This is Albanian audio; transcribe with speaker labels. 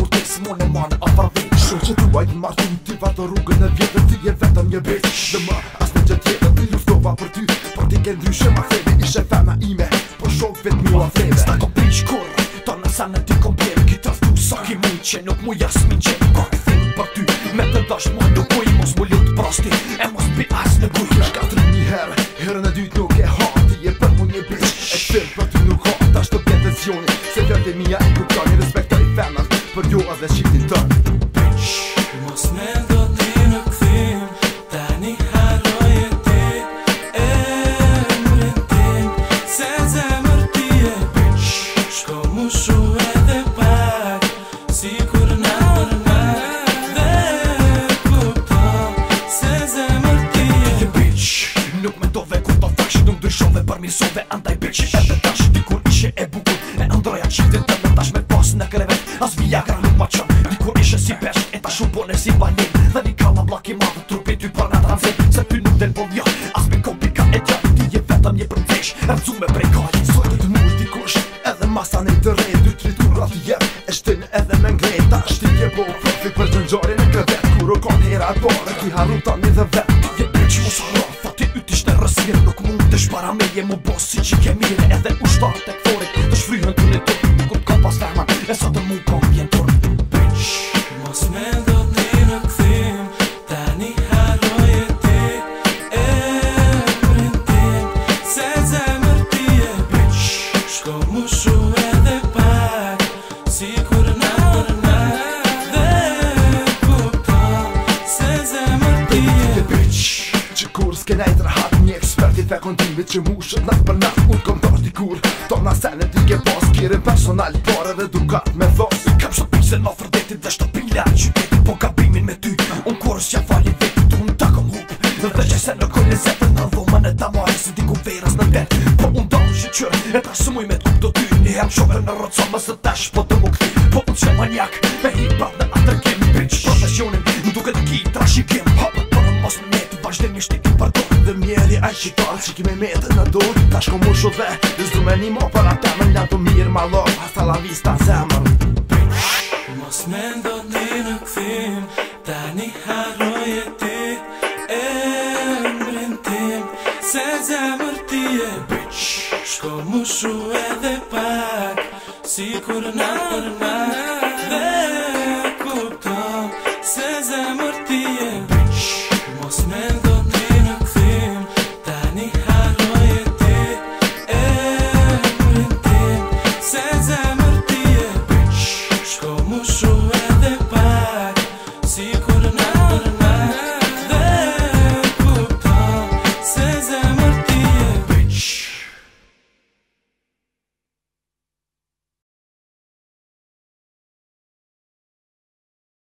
Speaker 1: kur tek si mon e man a farve Shur që tua i marë ty ti vartë rrugën e vjetër ti je vetëm një bitch Dhe më as në gjëtë jetër ti lustova për ty Për ti ke ndryshe ma theve ishe fema ime Për shok vet mu a theve Sta ko pish kur ta nësa në ti kom bjerë Kitë aftu sa ki mi që nuk mu jasë min që Ka ke thimë për ty me të dasht nuk uj Mos mu lutë prosti e mos pi as në kuj Shka ja. tri një herë, ha Ti je për mu një bitch E të firë për ty nuk ha Ta shtë pjetë zjoni
Speaker 2: Se vjetë e Për ju edhe les shqiptin ta Bitch, mos me dhoti në këthim Ta një harroj e ti E më rin tim Se zemër ti e Bitch, shko mu shu e te pak Si kur në mërmak Dhe puto Se zemër ti e Bitch, nuk me dove këta faq Shidun dushon dhe përmirëson dhe antaj as viagra nuk ma
Speaker 1: qën Dikur ishe si pesh, e ta shumë bone si banin Dhe një kalla blak i madhë, Trupi ty për nga transit Se për nuk del bol as me kompi ka e tja Ti je vetëm një përndesh, rëmcu me prej kaj Sojtë të nuk dikush, edhe masa një të rej Dy tri tura jep, e shtin edhe me ngrej Ta është ti je po u profi për gjëngjori në krevet Kuro kon hera e bore, ti haru ta një dhe vet Ti je preq mu sa ro, fati yt ishte rësir Nuk mund të shpara me je mu bo si që ke mire Edhe ushtar të këforit, të shfryhën të një tuk
Speaker 2: kur ka pas tema E sot të mu kom vjen tërmë
Speaker 1: të kontimit që mu shët natë për natë Unë këm thosht dikur Tona senet t'i ke pas Kire personal pare dhe dukat me thos Kam shtëpin se në fërdetit dhe shtëpin lanë qyteti Po ka primin me ty Unë kërës që fali vetit unë të kom hup Dhe dhe që se në kërën e zetën në dhomën e damare Si diku verës në det Po unë dalë që qërë e ta së muj me t'kup do ty I hem qove në rëtsomë së tash po të mu këti Po unë që manjak me hip-hop Aj qitar që kime me të në dur Ta shko mu shu dhe Zdru me një mo për ata me nga të mirë ma lor Hasta la vista zemër
Speaker 2: Mos me ndo një në këthim Ta një haroj e E mbrin tim Se zemër ti e bitch Shko mu shu edhe pak Si kur na për couldn't